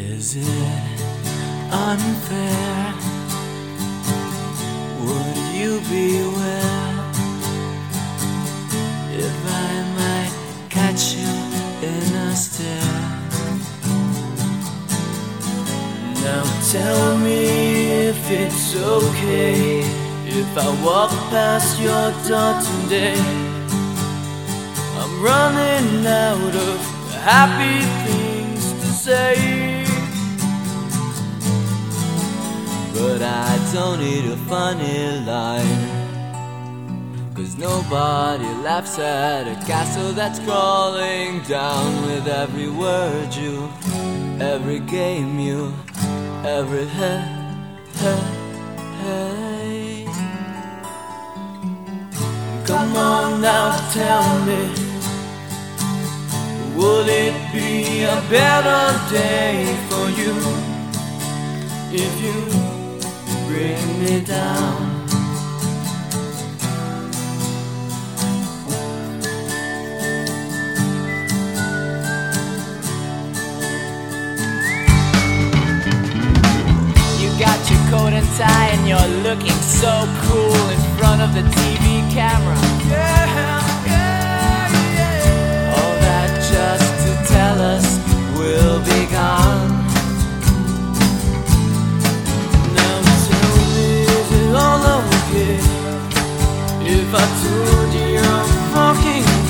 Is it unfair? Would you beware if I might catch you in a stare? Now tell me if it's okay if I walk past your door today. I'm running out of happy things to say. But I don't need a funny line. Cause nobody laughs at a castle that's crawling down with every word you, every game you, every hey, hey, hey. Come on now, tell me, would it be a better day for you if you bring me down? You got your coat and tie and you're looking so cool in front of the TV camera. All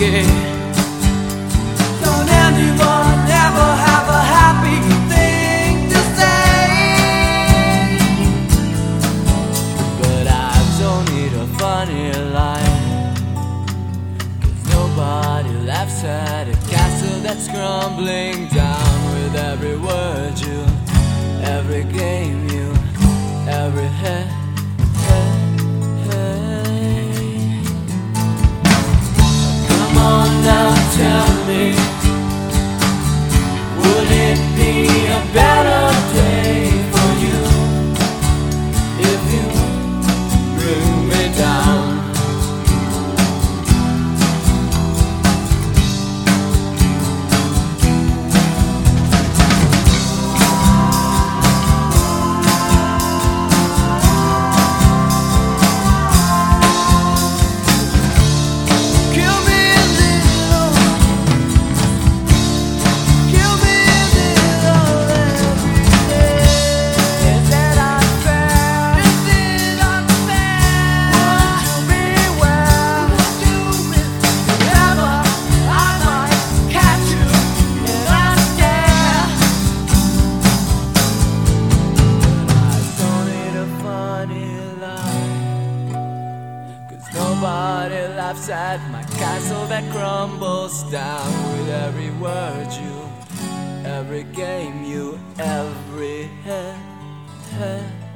Don't anyone ever have a happy thing to say? But I don't need a funny nobody laughs at a castle that's crumbling down with every word now, tell me, would it be a better laughs at my castle that crumbles down with every word you, every game you, every head, head.